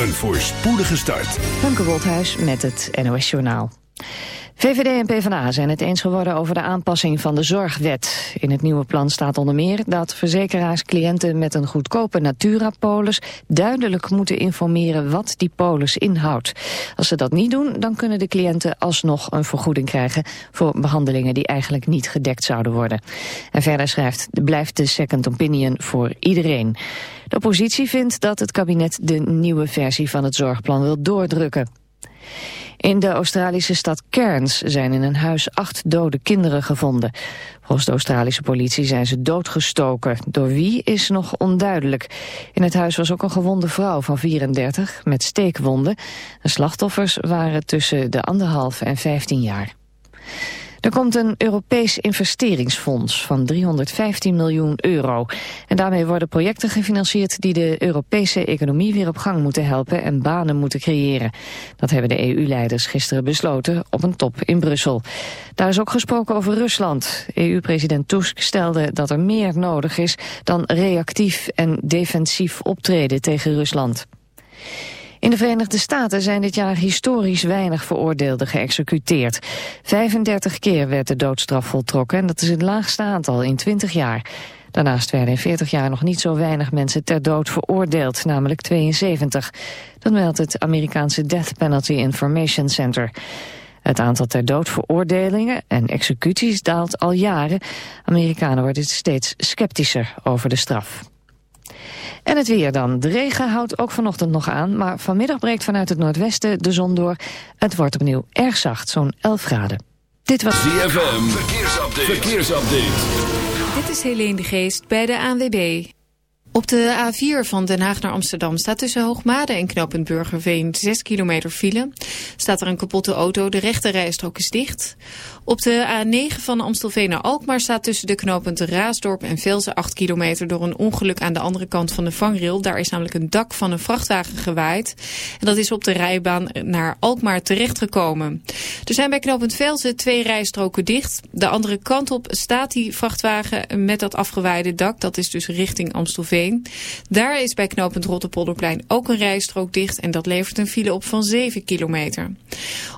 Een voorspoedige start. Danke Wolthuis met het NOS Journaal. VVD en PvdA zijn het eens geworden over de aanpassing van de zorgwet. In het nieuwe plan staat onder meer dat verzekeraars cliënten met een goedkope Natura-polis duidelijk moeten informeren wat die polis inhoudt. Als ze dat niet doen, dan kunnen de cliënten alsnog een vergoeding krijgen voor behandelingen die eigenlijk niet gedekt zouden worden. En verder schrijft, blijft de second opinion voor iedereen. De oppositie vindt dat het kabinet de nieuwe versie van het zorgplan wil doordrukken. In de Australische stad Cairns zijn in een huis acht dode kinderen gevonden. Volgens de Australische politie zijn ze doodgestoken. Door wie is nog onduidelijk. In het huis was ook een gewonde vrouw van 34 met steekwonden. De slachtoffers waren tussen de anderhalf en 15 jaar. Er komt een Europees investeringsfonds van 315 miljoen euro. En daarmee worden projecten gefinancierd die de Europese economie weer op gang moeten helpen en banen moeten creëren. Dat hebben de EU-leiders gisteren besloten op een top in Brussel. Daar is ook gesproken over Rusland. EU-president Tusk stelde dat er meer nodig is dan reactief en defensief optreden tegen Rusland. In de Verenigde Staten zijn dit jaar historisch weinig veroordeelden geëxecuteerd. 35 keer werd de doodstraf voltrokken en dat is het laagste aantal in 20 jaar. Daarnaast werden in 40 jaar nog niet zo weinig mensen ter dood veroordeeld, namelijk 72. Dat meldt het Amerikaanse Death Penalty Information Center. Het aantal ter dood veroordelingen en executies daalt al jaren. Amerikanen worden steeds sceptischer over de straf. En het weer dan. De regen houdt ook vanochtend nog aan, maar vanmiddag breekt vanuit het noordwesten de zon door. Het wordt opnieuw erg zacht, zo'n 11 graden. Dit was ZFM, verkeersupdate. verkeersupdate. Dit is Helene de Geest bij de ANWB. Op de A4 van Den Haag naar Amsterdam staat tussen Hoogmade en knooppunt Burgerveen 6 kilometer file. Staat er een kapotte auto, de rechte rijstrook is dicht. Op de A9 van Amstelveen naar Alkmaar staat tussen de knooppunten Raasdorp en Velzen 8 kilometer door een ongeluk aan de andere kant van de vangrail. Daar is namelijk een dak van een vrachtwagen gewaaid. En dat is op de rijbaan naar Alkmaar terechtgekomen. Er zijn bij knooppunt Velzen twee rijstroken dicht. De andere kant op staat die vrachtwagen met dat afgewaaide dak. Dat is dus richting Amstelveen. Daar is bij knooppunt Rotterpolderplein ook een rijstrook dicht. En dat levert een file op van 7 kilometer.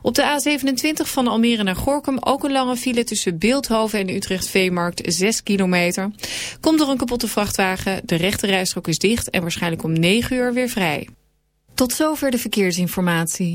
Op de A27 van Almere naar Gorkum ook een lange file tussen Beeldhoven en Utrecht Veemarkt, 6 kilometer. Komt door een kapotte vrachtwagen, de rechte rijstrook is dicht en waarschijnlijk om 9 uur weer vrij. Tot zover de verkeersinformatie.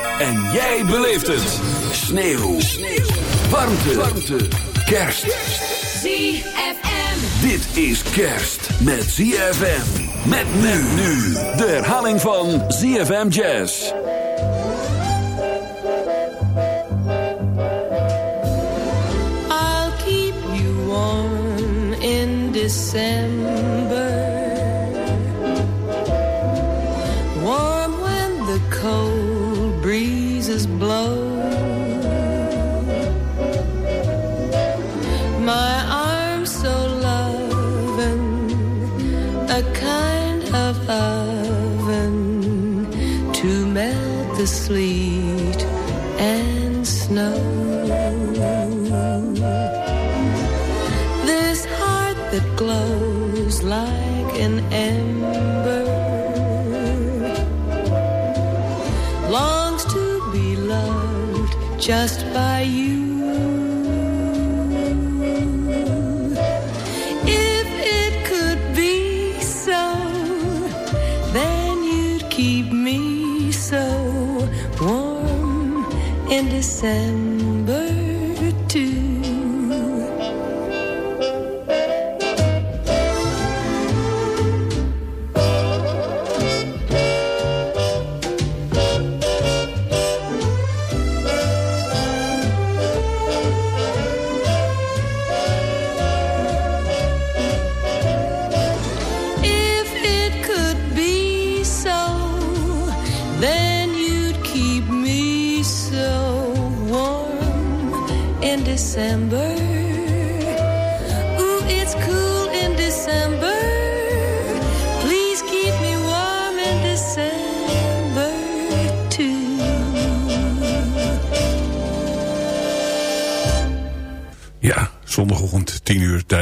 En jij beleeft het. Sneeuw. Sneeuw. Warmte. Warmte. Kerst. ZFM. Dit is kerst met ZFM. Met men nu. De herhaling van ZFM Jazz. I'll keep you warm in this December. Sleet and snow. This heart that glows like an ember longs to be loved just by you. December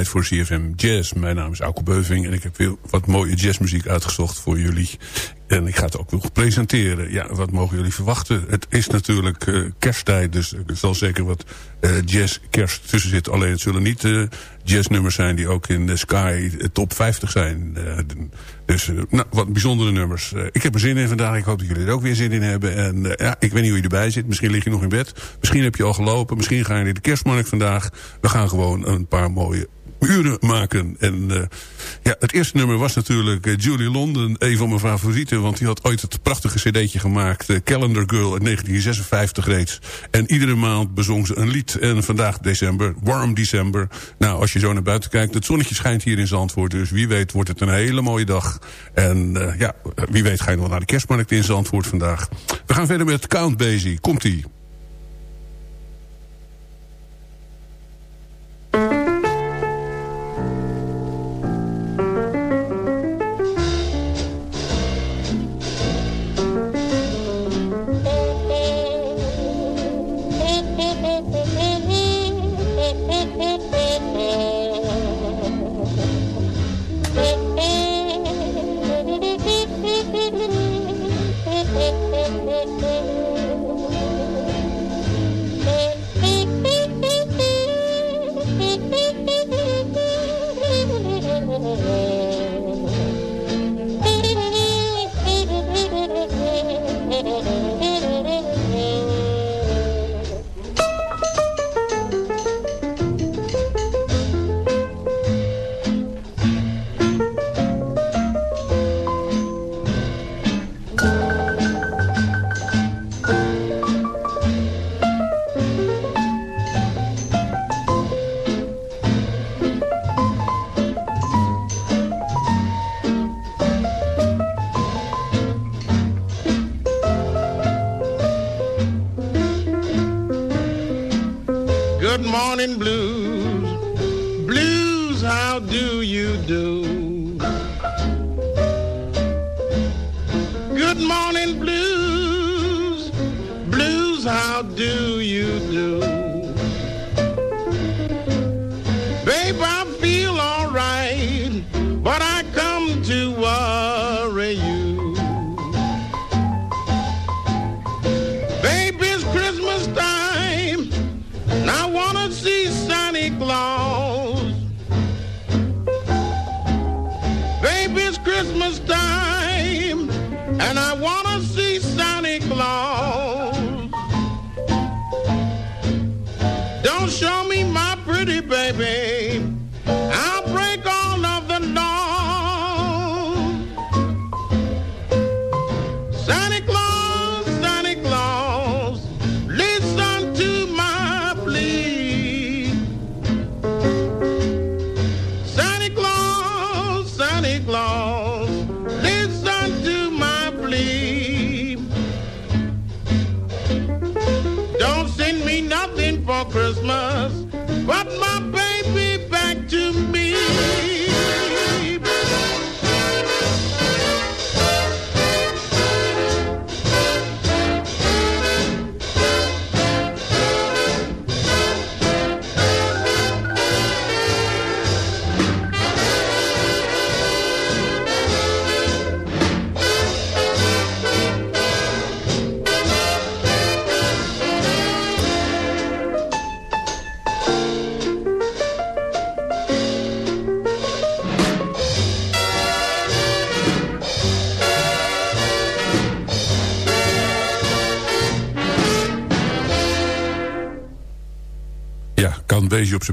tijd voor CFM Jazz. Mijn naam is Auke Beuving en ik heb weer wat mooie jazzmuziek uitgezocht voor jullie. En ik ga het ook nog presenteren. Ja, wat mogen jullie verwachten? Het is natuurlijk eh, kersttijd, dus er zal zeker wat eh, jazz kerst tussen zitten. Alleen het zullen niet eh, jazznummers zijn die ook in de Sky top 50 zijn. Dus nou, wat bijzondere nummers. Ik heb er zin in vandaag. Ik hoop dat jullie er ook weer zin in hebben. En ja, ik weet niet hoe je erbij zit. Misschien lig je nog in bed. Misschien heb je al gelopen. Misschien ga je naar de kerstmarkt vandaag. We gaan gewoon een paar mooie uren maken. En uh, ja, het eerste nummer was natuurlijk uh, Julie London, een van mijn favorieten. Want die had ooit het prachtige cd'tje gemaakt. Uh, Calendar Girl in 1956 reeds. En iedere maand bezong ze een lied. En vandaag december, warm december. Nou, als je zo naar buiten kijkt, het zonnetje schijnt hier in Zandvoort. Dus wie weet wordt het een hele mooie dag. En ja, wie weet ga je nog naar de kerstmarkt in Zandvoort vandaag. We gaan verder met Count Basie. Komt-ie.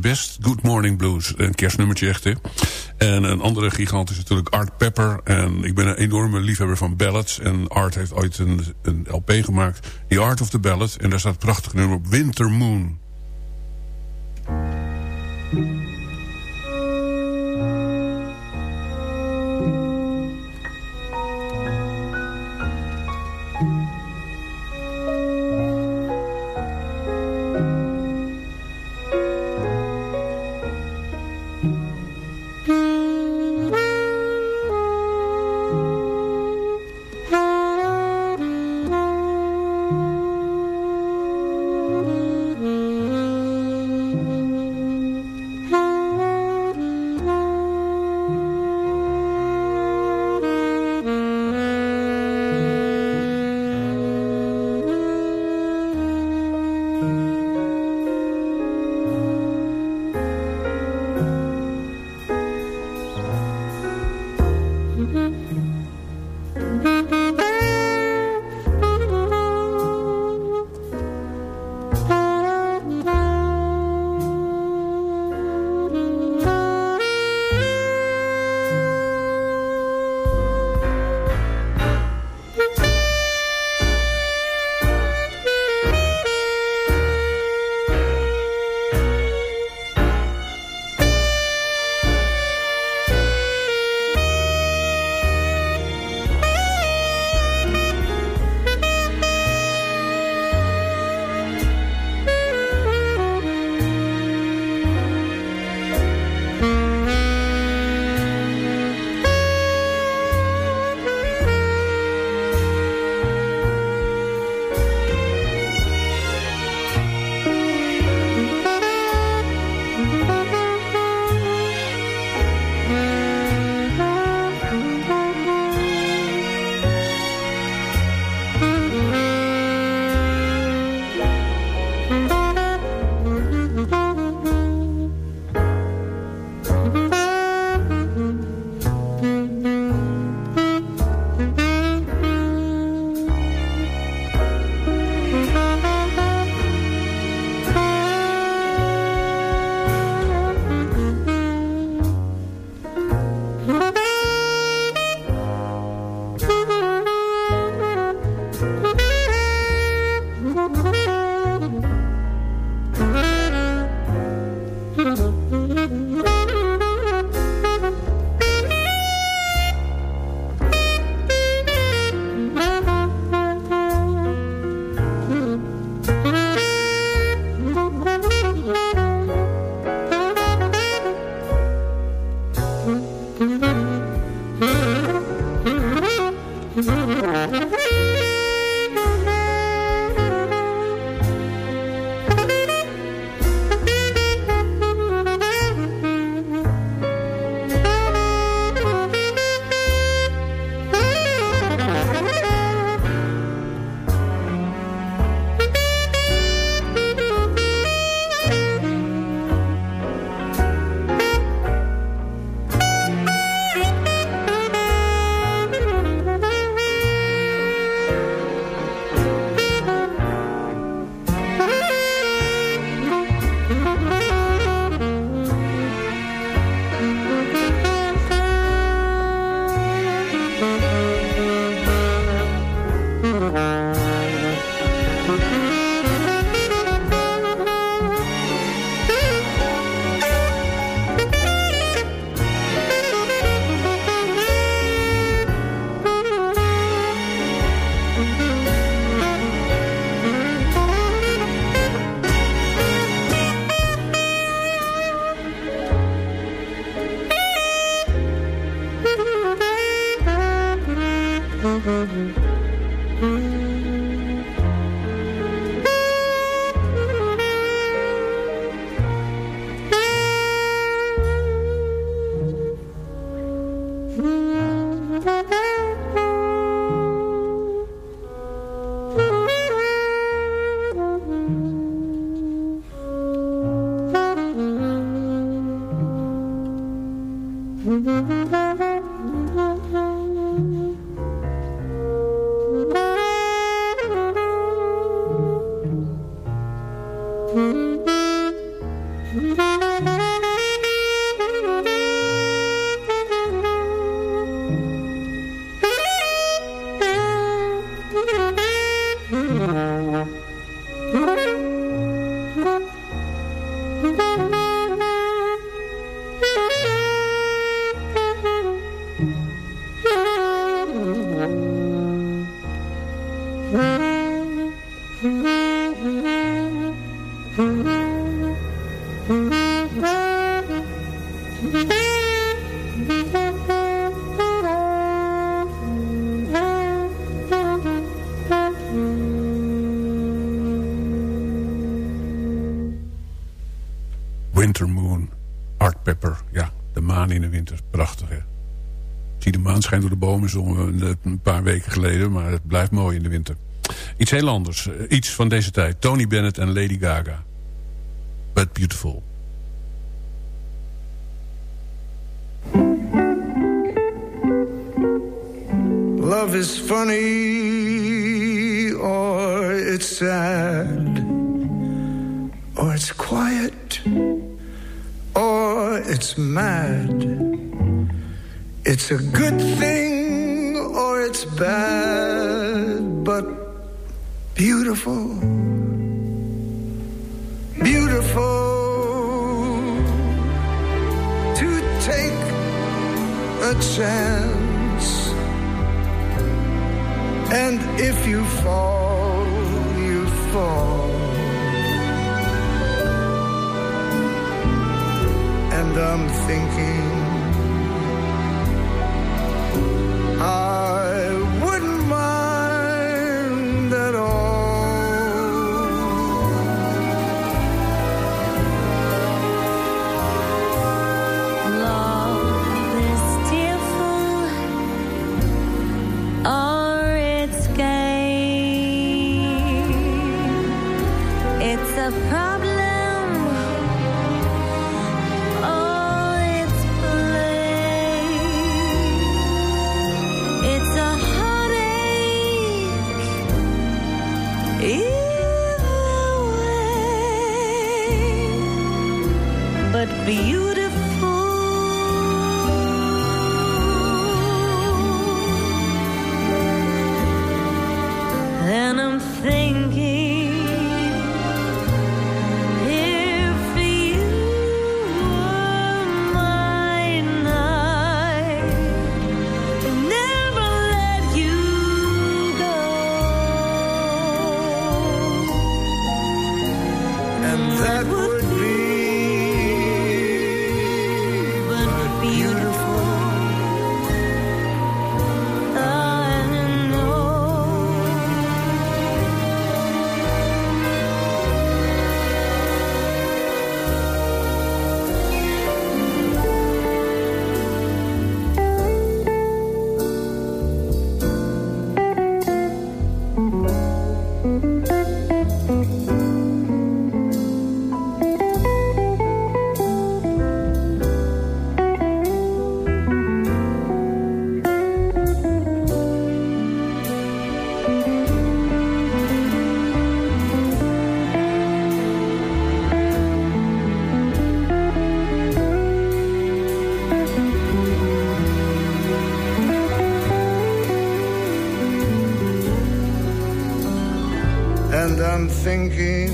Best. Good Morning Blues, een kerstnummertje echt. En een andere gigant is natuurlijk Art Pepper. En ik ben een enorme liefhebber van ballads. En Art heeft ooit een, een LP gemaakt, The Art of the Ballad. En daar staat prachtig nummer op, Winter Moon. Door de bomen zongen we een paar weken geleden... maar het blijft mooi in de winter. Iets heel anders. eh, Iets van deze tijd. Tony Bennett en Lady Gaga. But Beautiful. Love is funny or it's sad or it's quiet or it's mad. It's a good thing or it's bad, but beautiful. Beautiful to take a chance. And if you fall, you fall. And I'm thinking I thinking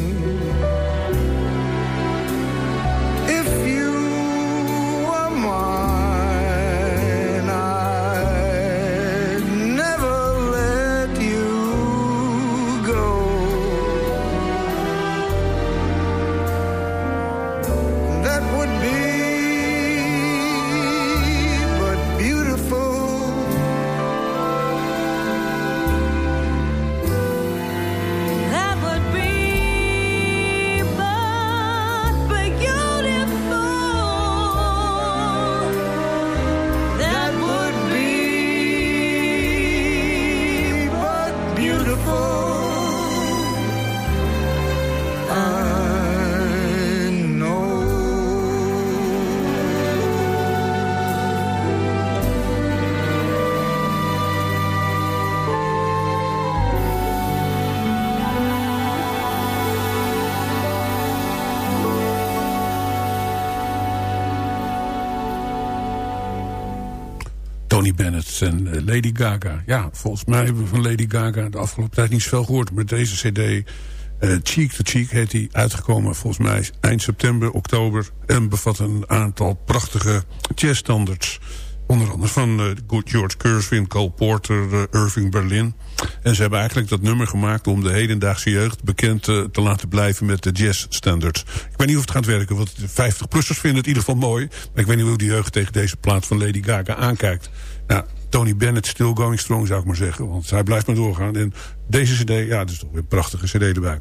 Tony Bennett en eh, Lady Gaga. Ja, volgens mij hebben we van Lady Gaga de afgelopen tijd niet zoveel gehoord. Maar deze cd, eh, Cheek to Cheek, heet die uitgekomen volgens mij eind september, oktober. En bevat een aantal prachtige jazzstandards. Onder andere van uh, George Gershwin, Cole Porter, Irving Berlin. En ze hebben eigenlijk dat nummer gemaakt om de hedendaagse jeugd bekend te laten blijven met de jazzstandards. Ik weet niet of het gaat werken, want de 50-plussers vinden het in ieder geval mooi. Maar ik weet niet hoe de jeugd tegen deze plaat van Lady Gaga aankijkt. Nou, Tony Bennett still going strong zou ik maar zeggen. Want hij blijft maar doorgaan. En deze cd, ja, dat is toch weer een prachtige cd erbij.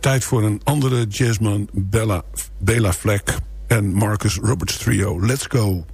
tijd voor een andere jazzman, Bella, Bela Fleck en Marcus Roberts trio. Let's go.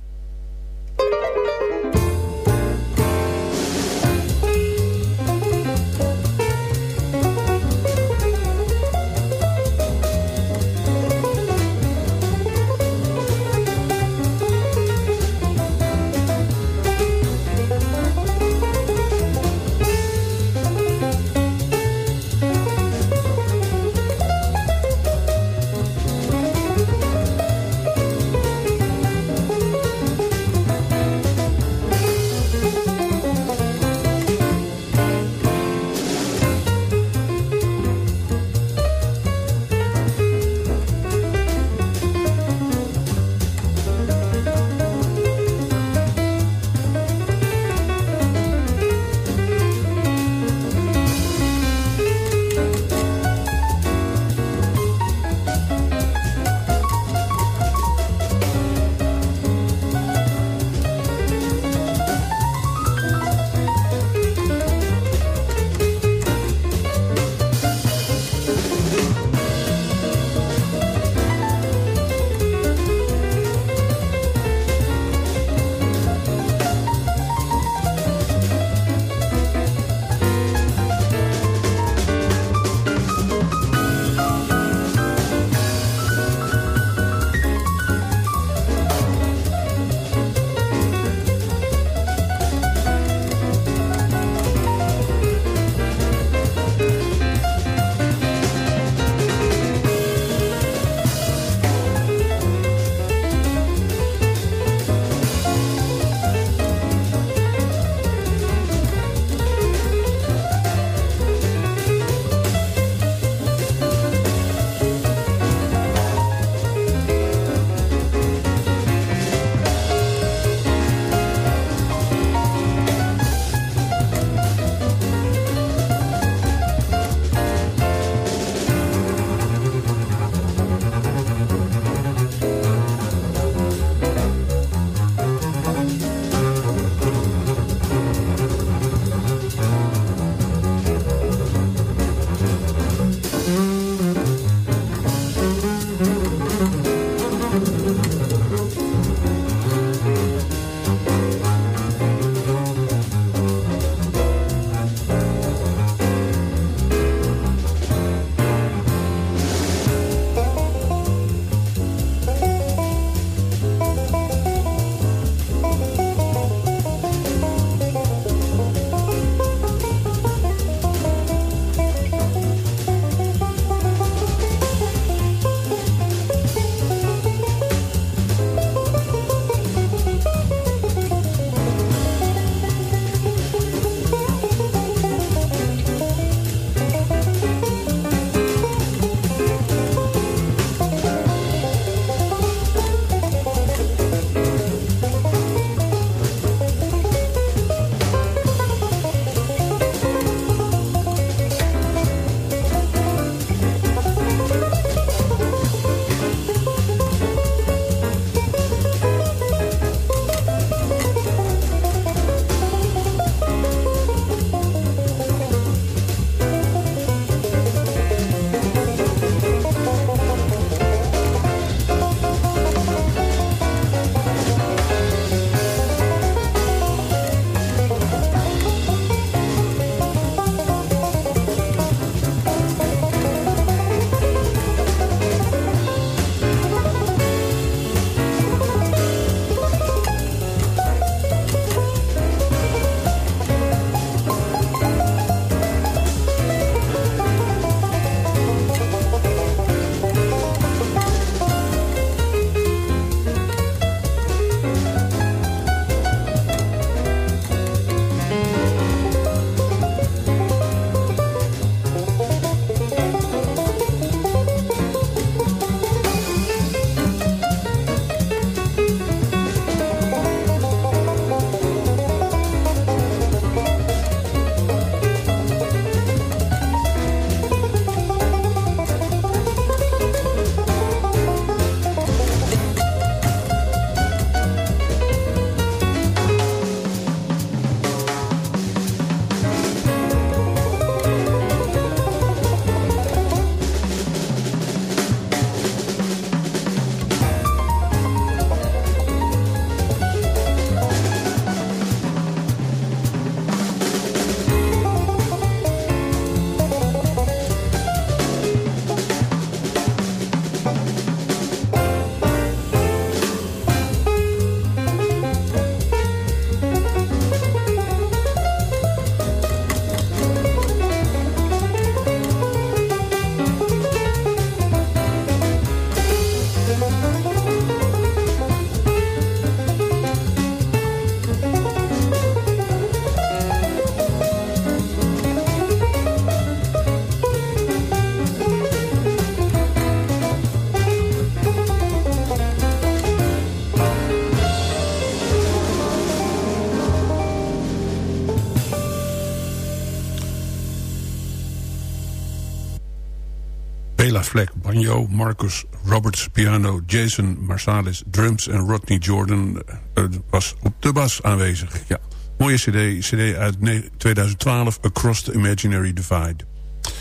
Banjo. Marcus Roberts, piano. Jason Marsalis, drums. En Rodney Jordan uh, was op de bas aanwezig. Ja, mooie cd. Cd uit 2012, Across the Imaginary Divide.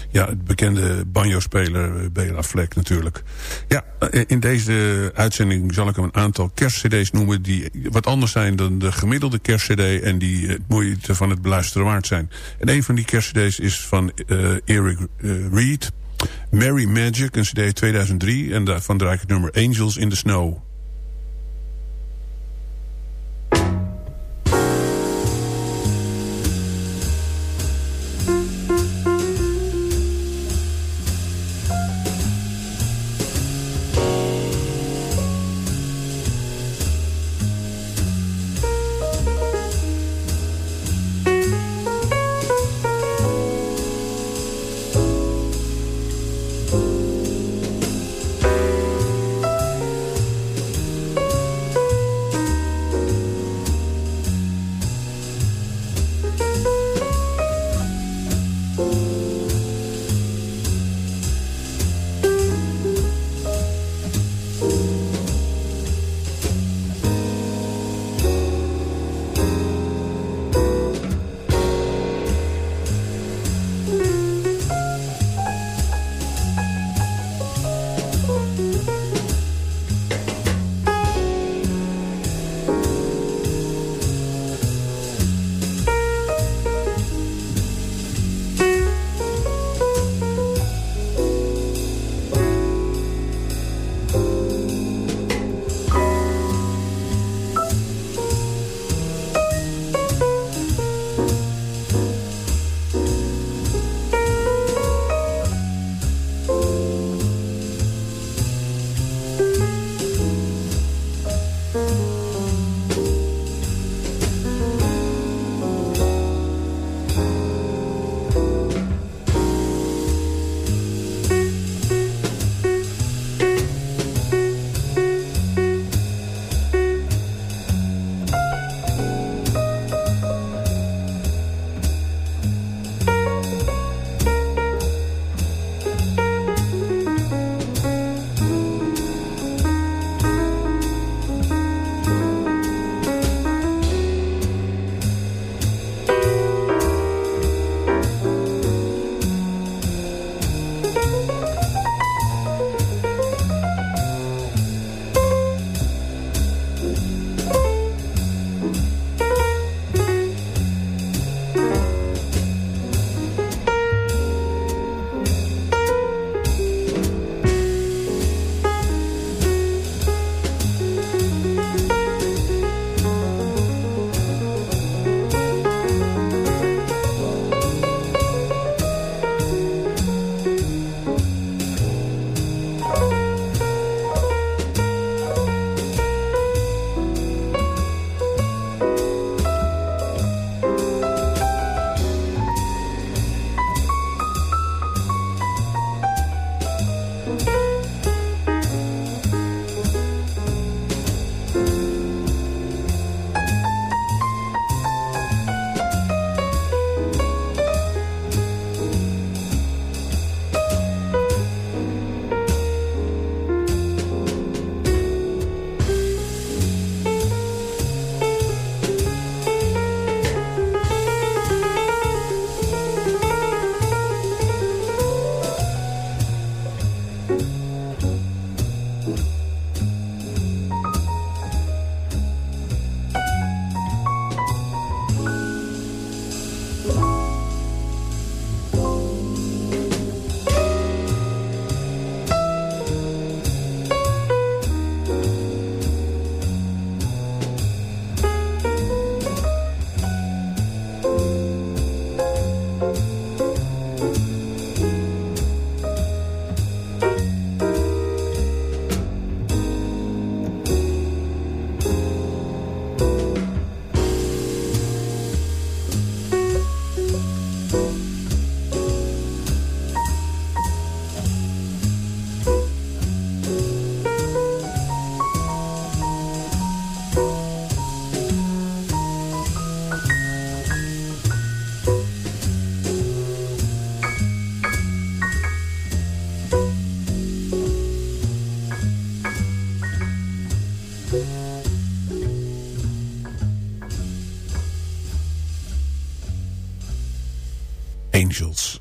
Ja, het bekende banjo-speler Bela Fleck natuurlijk. Ja, in deze uitzending zal ik een aantal kerstcd's noemen... die wat anders zijn dan de gemiddelde kerstcd... en die het moeite van het beluisteren waard zijn. En een van die kerstcd's is van Eric Reed... Mary Magic, een cd 2003... en daarvan draai ik het nummer Angels in the Snow...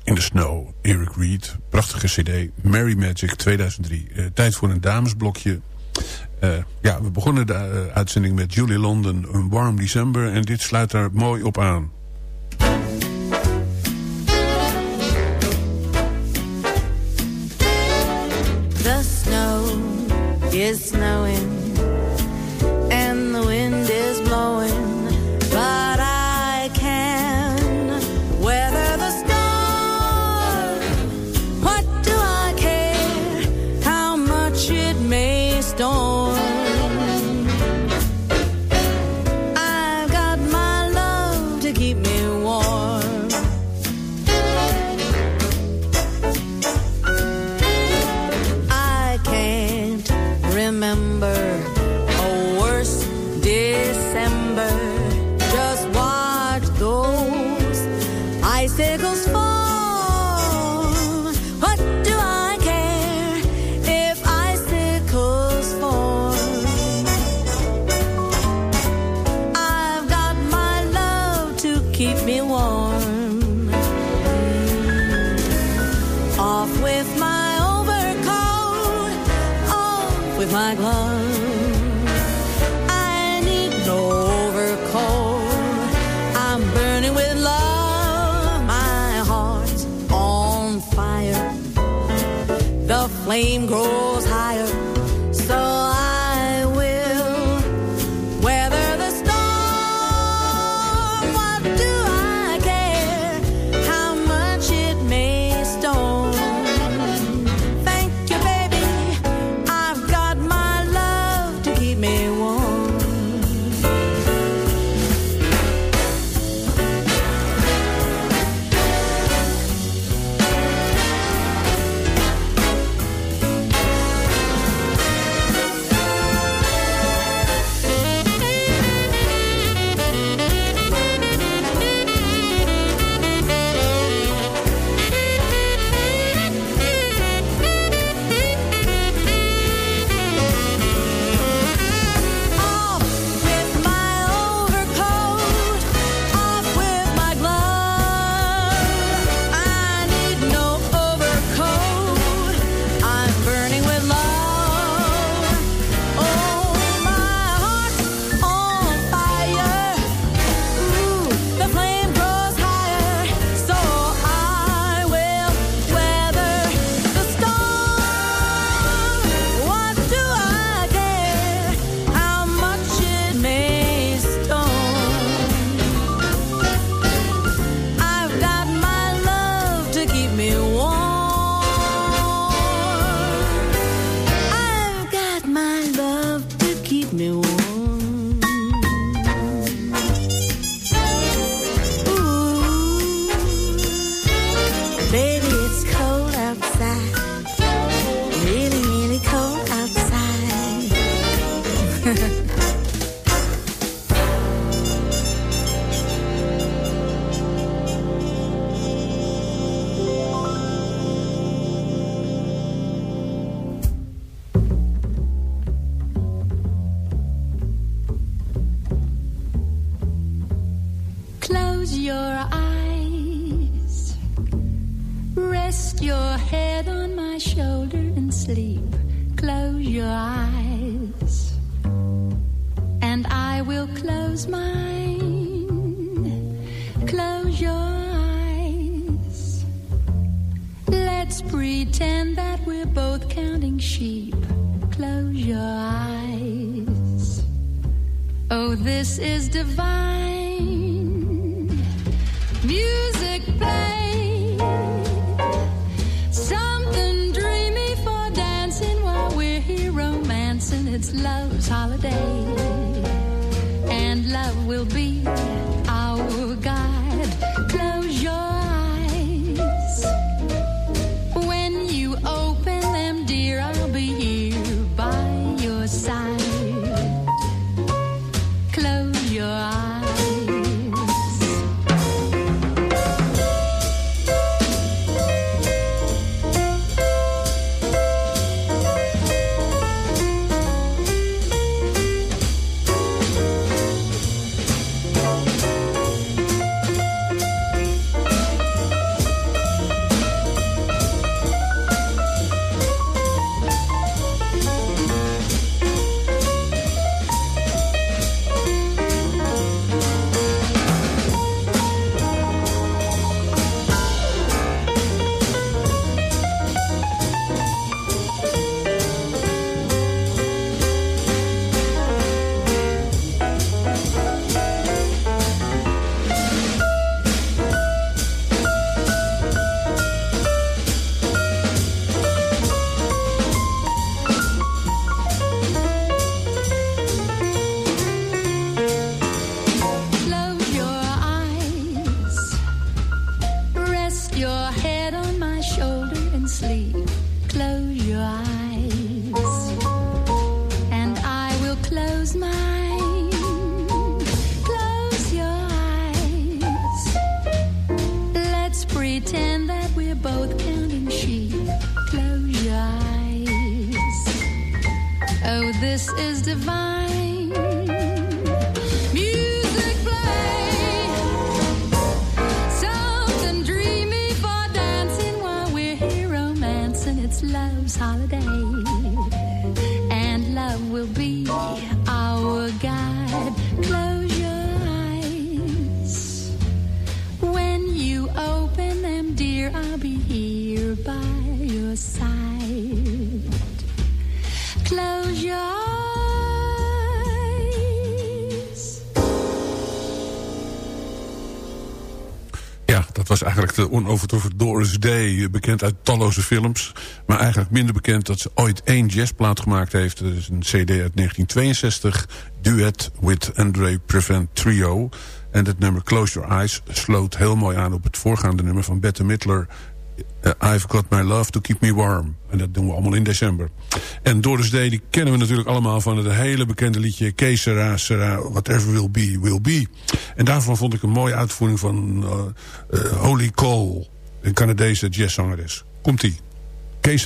In de Snow, Eric Reed. Prachtige cd, Merry Magic 2003. Eh, tijd voor een damesblokje. Eh, ja, we begonnen de eh, uitzending met Julie London, een warm december. En dit sluit daar mooi op aan. juegos dat was eigenlijk de onovertroffen Doris Day. Bekend uit talloze films. Maar eigenlijk minder bekend dat ze ooit één jazzplaat gemaakt heeft. Dat is een cd uit 1962. Duet with Andre Prevent Trio. En het nummer Close Your Eyes sloot heel mooi aan op het voorgaande nummer van Bette Midler. Eh, I've Got My Love To Keep Me Warm. En dat doen we allemaal in december. En Doris Day, die kennen we natuurlijk allemaal van het hele bekende liedje... Que sera, whatever will be, will be. En daarvan vond ik een mooie uitvoering van eh, Holy Cole. Een Canadese jazzzangeres. Komt-ie. Que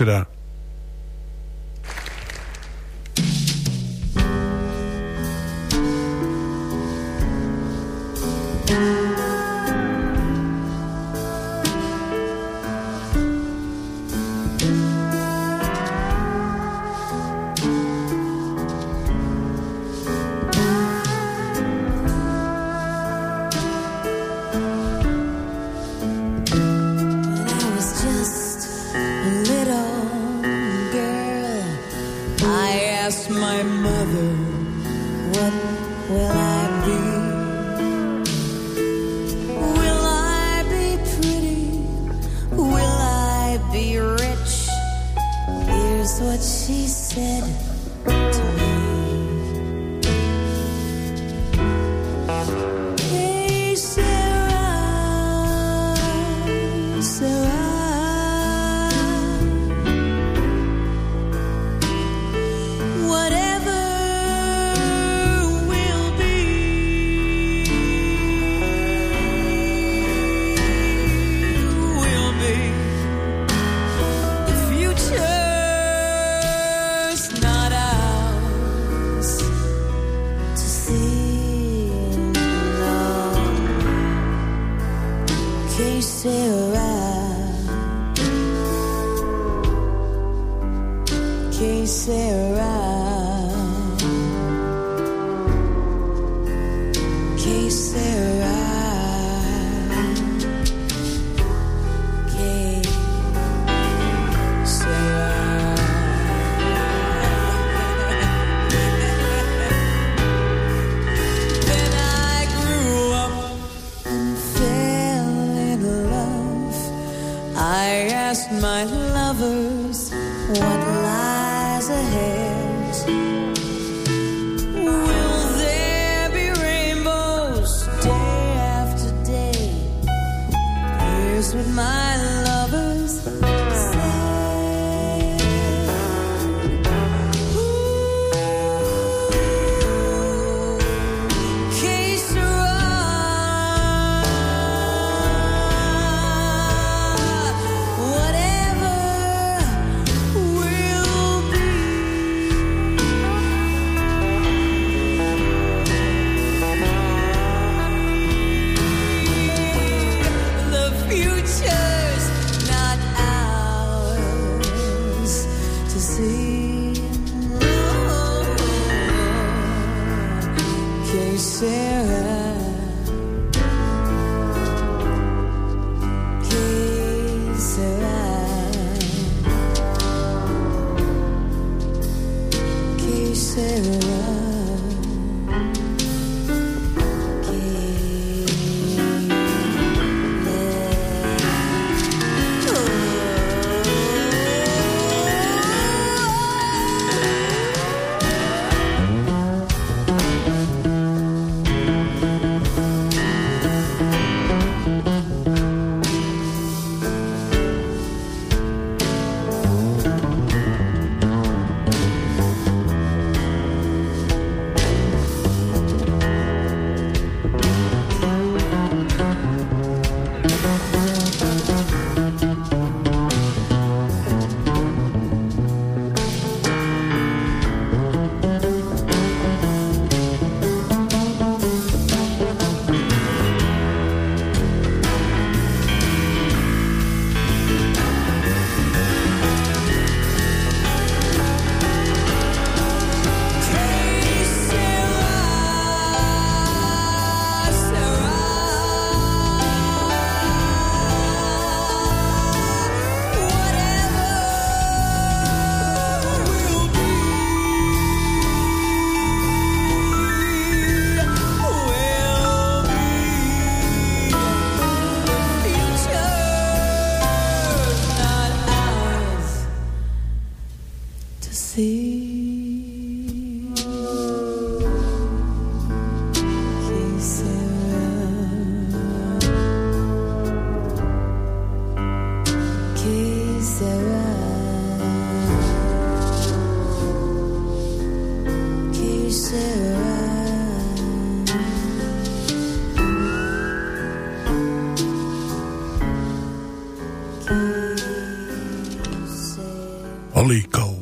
Holly Cole.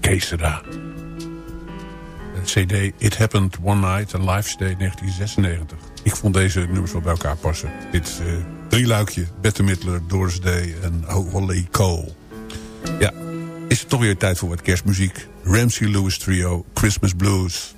Kesera. Een cd It Happened One Night, een live day 1996. Ik vond deze nummers wel bij elkaar passen. Dit uh, drie luikje, Bette Midler, Doris Day en Holly Cole. Ja, is het toch weer tijd voor wat kerstmuziek. Ramsey Lewis Trio, Christmas Blues.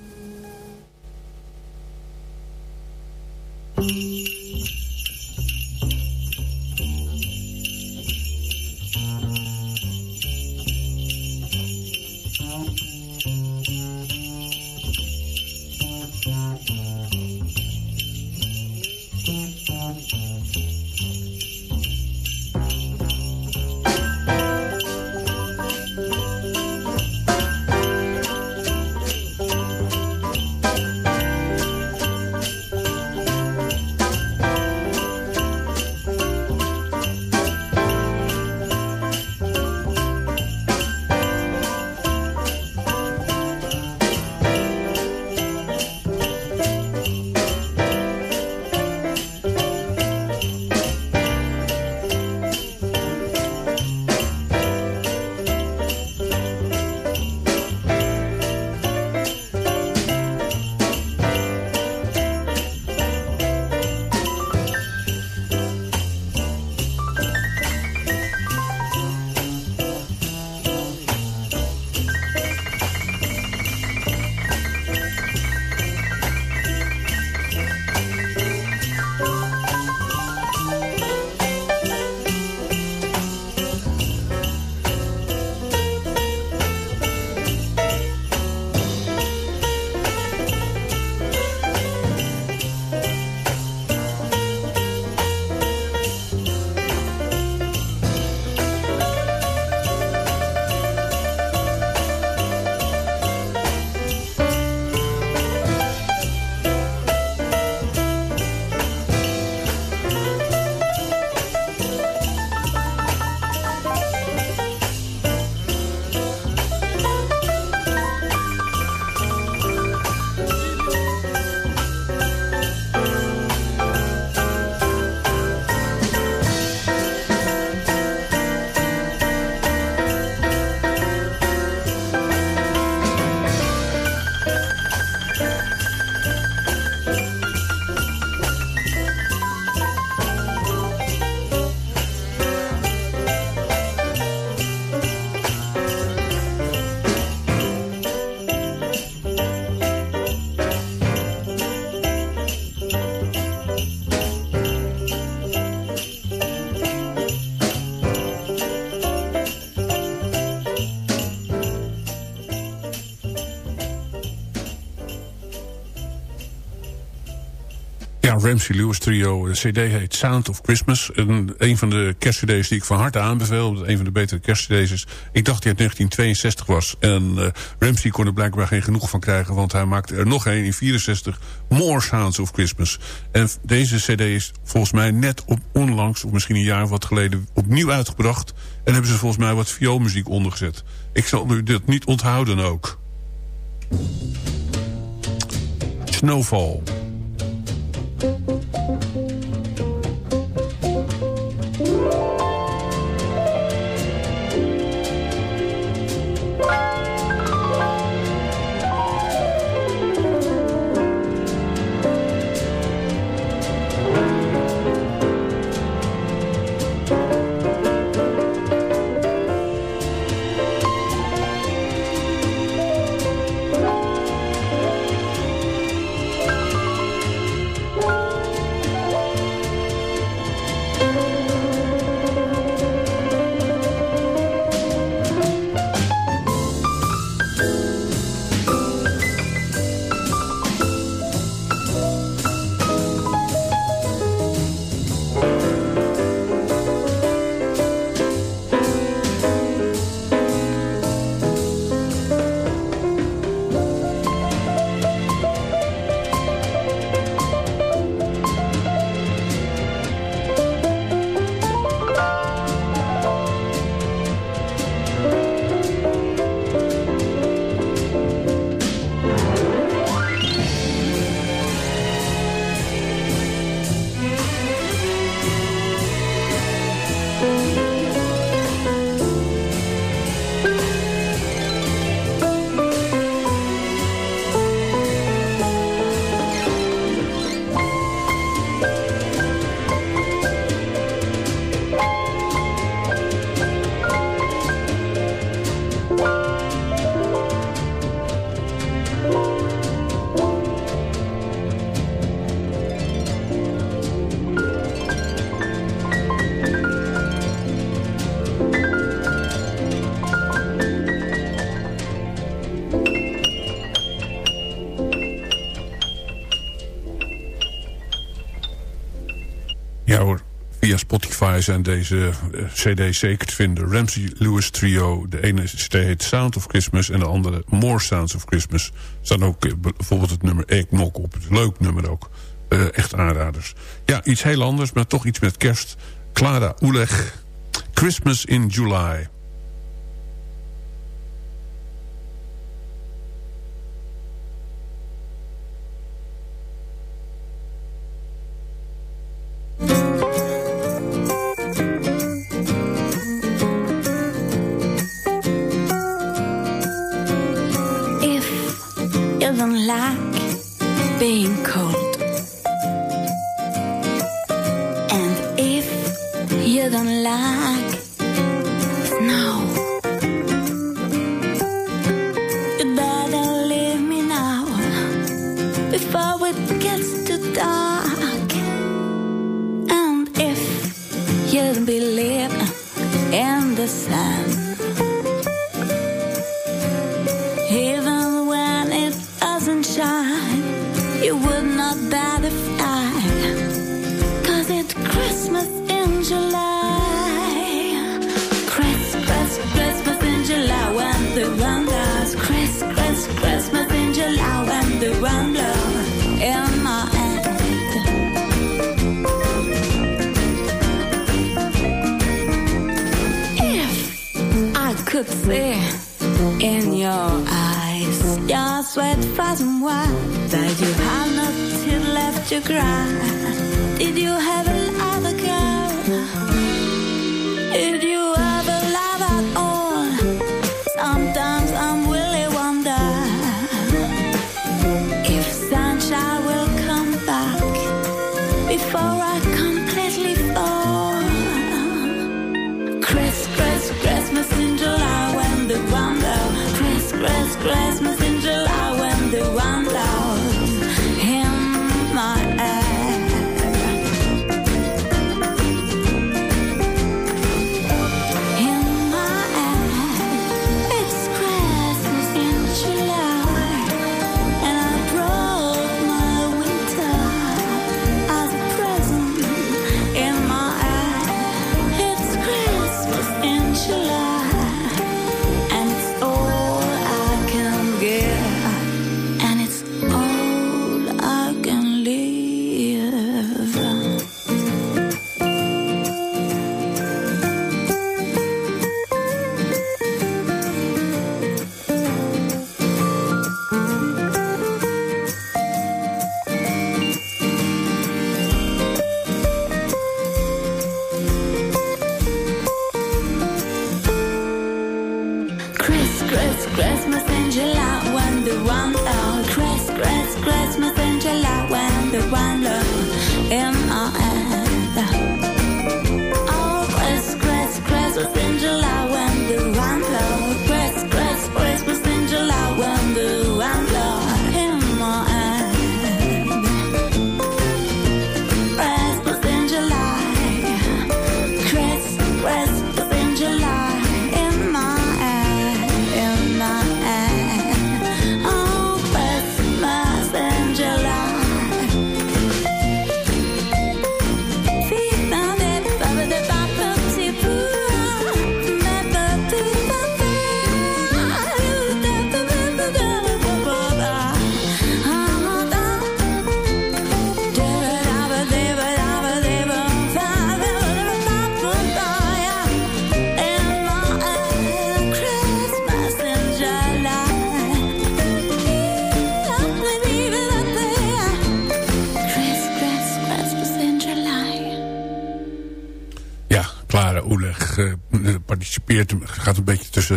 Ramsey Lewis trio. De cd heet Sound of Christmas. En een van de kerstcd's die ik van harte aanbeveel. Dat een van de betere kerstcd's is. Ik dacht hij uit 1962 was. En uh, Ramsey kon er blijkbaar geen genoeg van krijgen. Want hij maakte er nog een in 64. More Sounds of Christmas. En deze cd is volgens mij net op onlangs, of misschien een jaar wat geleden, opnieuw uitgebracht. En hebben ze volgens mij wat vioolmuziek ondergezet. Ik zal u dit niet onthouden ook. Snowfall. Ja Spotify zijn deze eh, cd's zeker te vinden. Ramsey Lewis Trio. De ene cd heet Sound of Christmas en de andere More Sounds of Christmas. Er staat ook eh, bijvoorbeeld het nummer Eggnog op. Leuk nummer ook. Eh, echt aanraders. Ja, iets heel anders, maar toch iets met kerst. Clara Oeleg. Christmas in July. Cry. Did you have a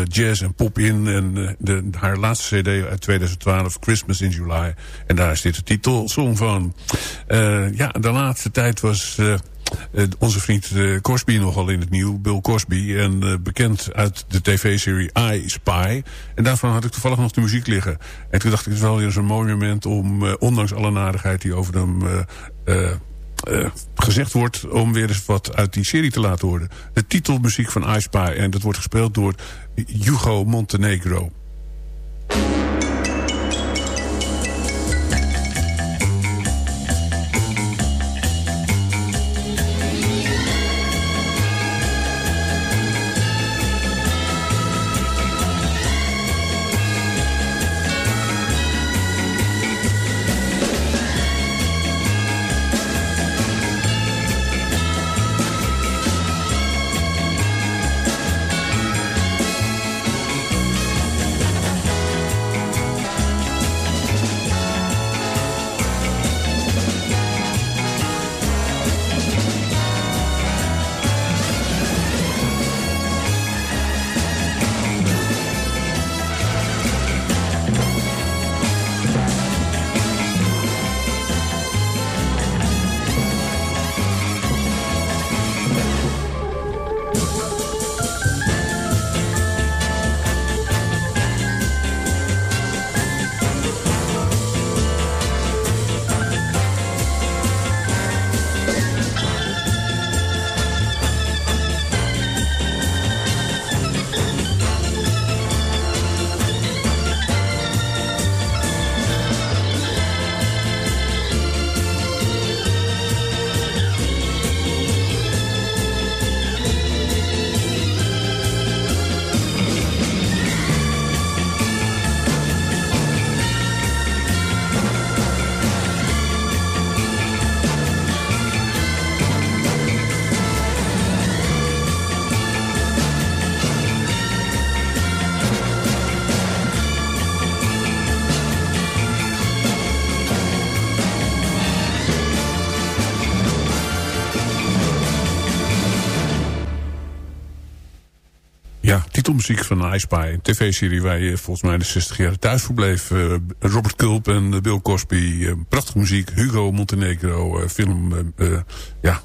jazz en pop in. En eh, de, haar laatste cd uit 2012, Christmas in July. En daar dit de titelsong van. Eh, ja, de laatste tijd was... eh, onze vriend Cosby nogal in het nieuw, Bill Cosby. En bekend uit de tv-serie I Spy. En daarvan had ik toevallig nog de muziek liggen. En toen dacht ik, het is wel weer zo'n mooi moment om, ondanks alle nadigheid die over hem eh, gezegd wordt... om weer eens wat uit die serie te laten horen. De titelmuziek van I Spy. En dat wordt gespeeld door Hugo Montenegro. Titelmuziek van I Spy. Tv-serie waar je volgens mij de 60 jaar thuis verbleef. Uh, Robert Culp en uh, Bill Cosby. Uh, prachtige muziek. Hugo Montenegro. film, ja,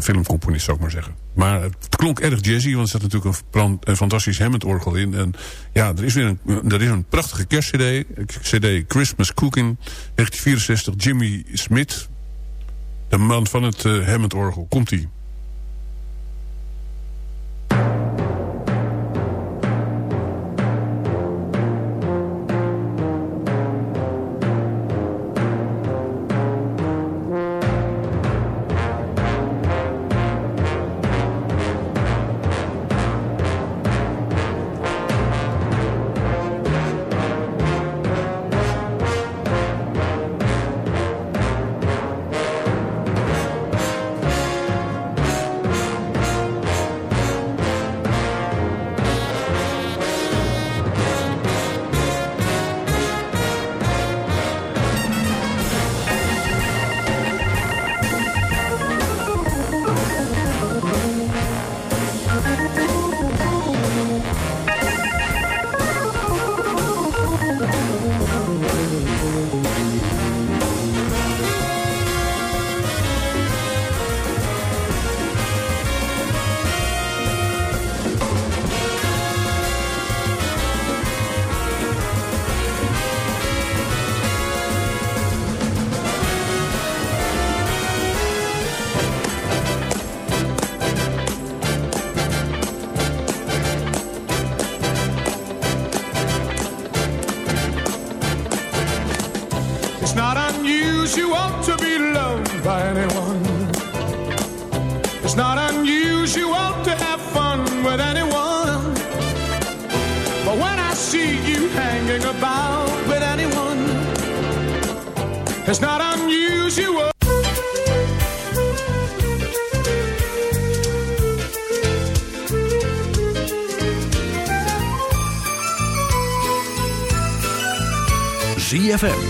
filmcomponist zou ik maar zeggen. Maar het klonk erg jazzy, want er zat natuurlijk een, een fantastisch Hammond-orgel in. En ja, er is weer een, er is een prachtige kerstcd. CD Christmas Cooking, 1964. Jimmy Smith, de man van het Hammond-orgel. Komt-ie.